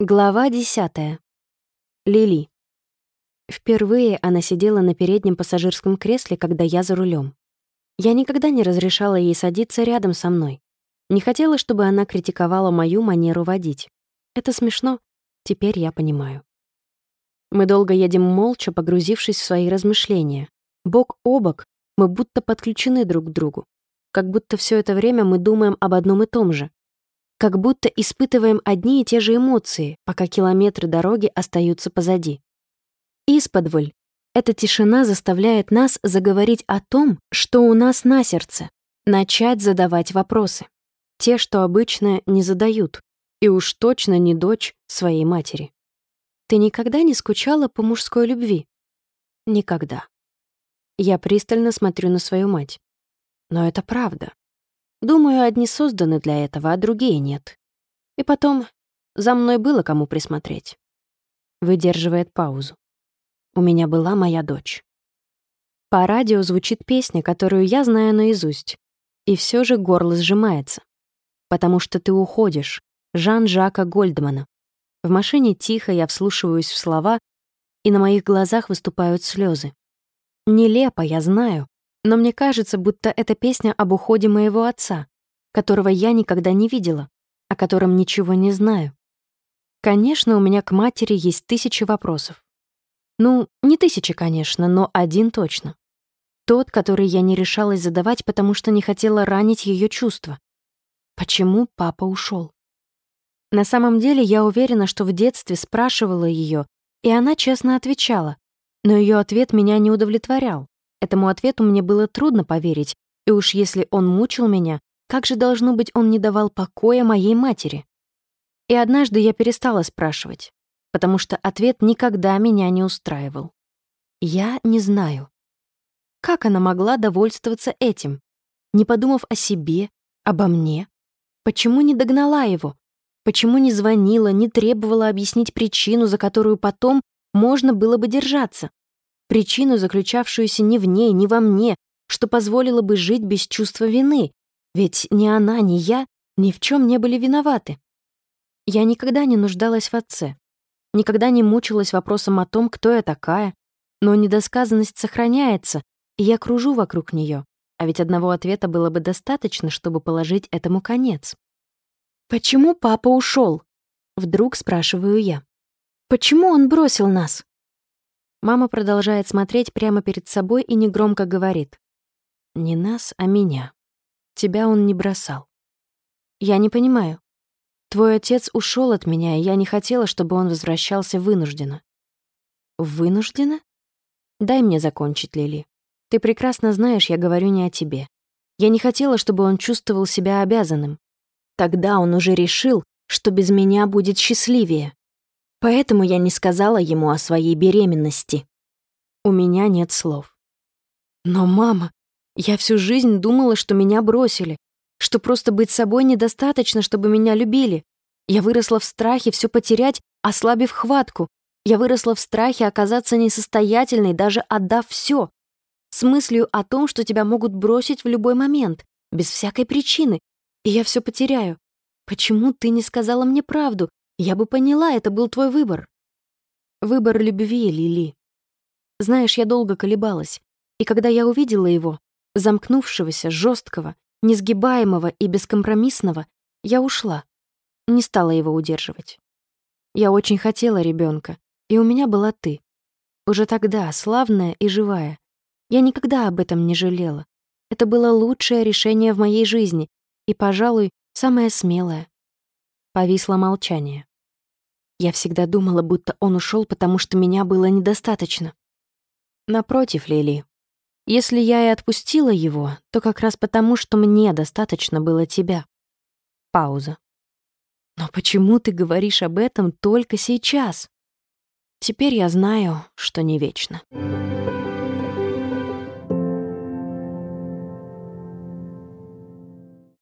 Глава десятая. Лили. Впервые она сидела на переднем пассажирском кресле, когда я за рулем. Я никогда не разрешала ей садиться рядом со мной. Не хотела, чтобы она критиковала мою манеру водить. Это смешно. Теперь я понимаю. Мы долго едем молча, погрузившись в свои размышления. Бок о бок мы будто подключены друг к другу. Как будто все это время мы думаем об одном и том же как будто испытываем одни и те же эмоции, пока километры дороги остаются позади. Исподволь, эта тишина заставляет нас заговорить о том, что у нас на сердце, начать задавать вопросы. Те, что обычно не задают, и уж точно не дочь своей матери. Ты никогда не скучала по мужской любви? Никогда. Я пристально смотрю на свою мать. Но это правда. Думаю, одни созданы для этого, а другие нет. И потом, за мной было кому присмотреть. Выдерживает паузу. У меня была моя дочь. По радио звучит песня, которую я знаю наизусть. И все же горло сжимается. Потому что ты уходишь. Жан-Жака Гольдмана. В машине тихо, я вслушиваюсь в слова, и на моих глазах выступают слезы. Нелепо, я знаю, но мне кажется, будто это песня об уходе моего отца, которого я никогда не видела, о котором ничего не знаю. Конечно, у меня к матери есть тысячи вопросов. Ну, не тысячи, конечно, но один точно. Тот, который я не решалась задавать, потому что не хотела ранить ее чувства. Почему папа ушел? На самом деле, я уверена, что в детстве спрашивала ее, и она честно отвечала, но ее ответ меня не удовлетворял. Этому ответу мне было трудно поверить, и уж если он мучил меня, как же, должно быть, он не давал покоя моей матери? И однажды я перестала спрашивать, потому что ответ никогда меня не устраивал. Я не знаю. Как она могла довольствоваться этим, не подумав о себе, обо мне? Почему не догнала его? Почему не звонила, не требовала объяснить причину, за которую потом можно было бы держаться? Причину, заключавшуюся не в ней, не во мне, что позволило бы жить без чувства вины, ведь ни она, ни я ни в чем не были виноваты. Я никогда не нуждалась в отце, никогда не мучилась вопросом о том, кто я такая, но недосказанность сохраняется, и я кружу вокруг нее, а ведь одного ответа было бы достаточно, чтобы положить этому конец. «Почему папа ушел? Вдруг спрашиваю я. «Почему он бросил нас?» Мама продолжает смотреть прямо перед собой и негромко говорит. «Не нас, а меня. Тебя он не бросал». «Я не понимаю. Твой отец ушел от меня, и я не хотела, чтобы он возвращался вынужденно». «Вынужденно?» «Дай мне закончить, Лили. Ты прекрасно знаешь, я говорю не о тебе. Я не хотела, чтобы он чувствовал себя обязанным. Тогда он уже решил, что без меня будет счастливее. Поэтому я не сказала ему о своей беременности. У меня нет слов. Но, мама, я всю жизнь думала, что меня бросили, что просто быть собой недостаточно, чтобы меня любили. Я выросла в страхе все потерять, ослабив хватку. Я выросла в страхе оказаться несостоятельной, даже отдав все, с мыслью о том, что тебя могут бросить в любой момент, без всякой причины, и я все потеряю. Почему ты не сказала мне правду? Я бы поняла, это был твой выбор. Выбор любви, Лили. Знаешь, я долго колебалась, и когда я увидела его, замкнувшегося, жесткого, несгибаемого и бескомпромиссного, я ушла. Не стала его удерживать. Я очень хотела ребенка, и у меня была ты. Уже тогда, славная и живая. Я никогда об этом не жалела. Это было лучшее решение в моей жизни и, пожалуй, самое смелое. Повисло молчание. Я всегда думала, будто он ушел, потому что меня было недостаточно. Напротив, Лили. Если я и отпустила его, то как раз потому, что мне достаточно было тебя. Пауза. Но почему ты говоришь об этом только сейчас? Теперь я знаю, что не вечно.